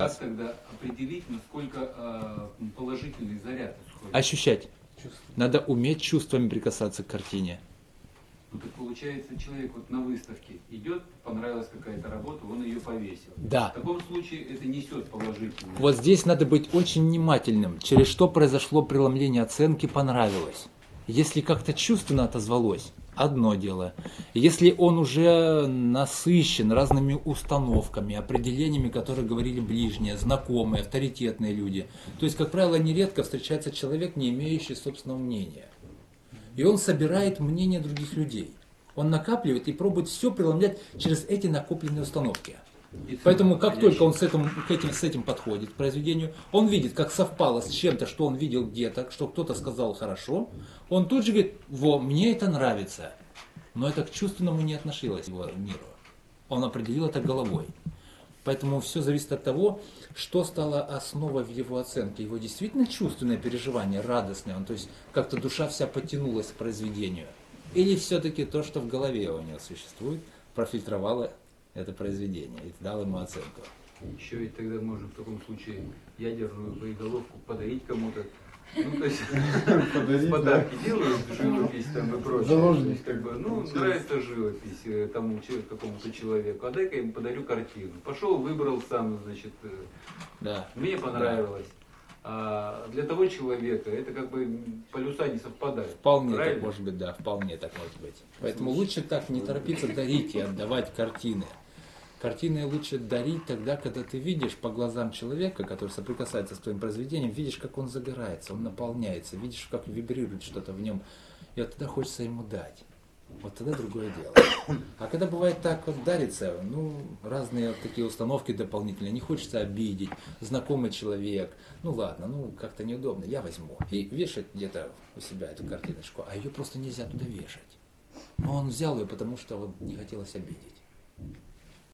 Как тогда определить, насколько э, положительный заряд исходит? Ощущать. Надо уметь чувствами прикасаться к картине. Ну, так получается, человек вот на выставке идет, понравилась какая-то работа, он ее повесил. Да. В таком случае это несет положительный. Вот здесь надо быть очень внимательным, через что произошло преломление оценки понравилось. Если как-то чувственно отозвалось, одно дело. Если он уже насыщен разными установками, определениями, которые говорили ближние, знакомые, авторитетные люди. То есть, как правило, нередко встречается человек, не имеющий собственного мнения. И он собирает мнение других людей. Он накапливает и пробует все преломлять через эти накопленные установки. Поэтому как входящий. только он с этим, к этим, с этим подходит к произведению, он видит, как совпало с чем-то, что он видел где-то, что кто-то сказал хорошо, он тут же говорит, во, мне это нравится. Но это к чувственному не относилось его миру. Он определил это головой. Поэтому все зависит от того, что стало основой в его оценке. Его действительно чувственное переживание, радостное, он, то есть как-то душа вся потянулась к произведению. Или все-таки то, что в голове у него существует, профильтровало это произведение и дал ему оценку. Еще ведь тогда можно в таком случае ядерную боеголовку подарить кому-то. Ну, то есть, Подарить, да? подарки делают, живопись там и прочее. Заложник. То есть, как бы, ну, нравится живопись э, тому какому-то человеку, а дай-ка я ему подарю картину. Пошел, выбрал сам, значит, э, Да. мне понравилось. А для того человека это как бы полюса не совпадают. Вполне Правильно? так может быть, да, вполне так может быть. Поэтому лучше так не торопиться дарить и отдавать картины. Картины лучше дарить тогда, когда ты видишь по глазам человека, который соприкасается с твоим произведением, видишь, как он загорается, он наполняется, видишь, как вибрирует что-то в нем. И вот тогда хочется ему дать. Вот тогда другое дело. А когда бывает так вот дарится, ну, разные такие установки дополнительные, не хочется обидеть, знакомый человек, ну ладно, ну как-то неудобно, я возьму. И вешать где-то у себя эту картиночку, а ее просто нельзя туда вешать. Но он взял ее, потому что вот не хотелось обидеть.